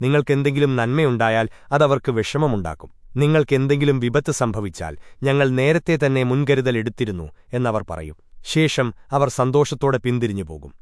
നിങ്ങൾക്കെന്തെങ്കിലും നന്മയുണ്ടായാൽ അതവർക്ക് വിഷമമുണ്ടാക്കും. നിങ്ങൾക്കെന്തെങ്കിലും വിപത്ത് സംഭവിച്ചാൽ ഞങ്ങൾ നേരത്തെ തന്നെ മുൻകരുതൽ എടുത്തിരുന്നു എന്നവർ പറയും. ശേഷം അവർ സന്തോഷത്തോടെ പിന്തിരിഞ്ഞു പോകും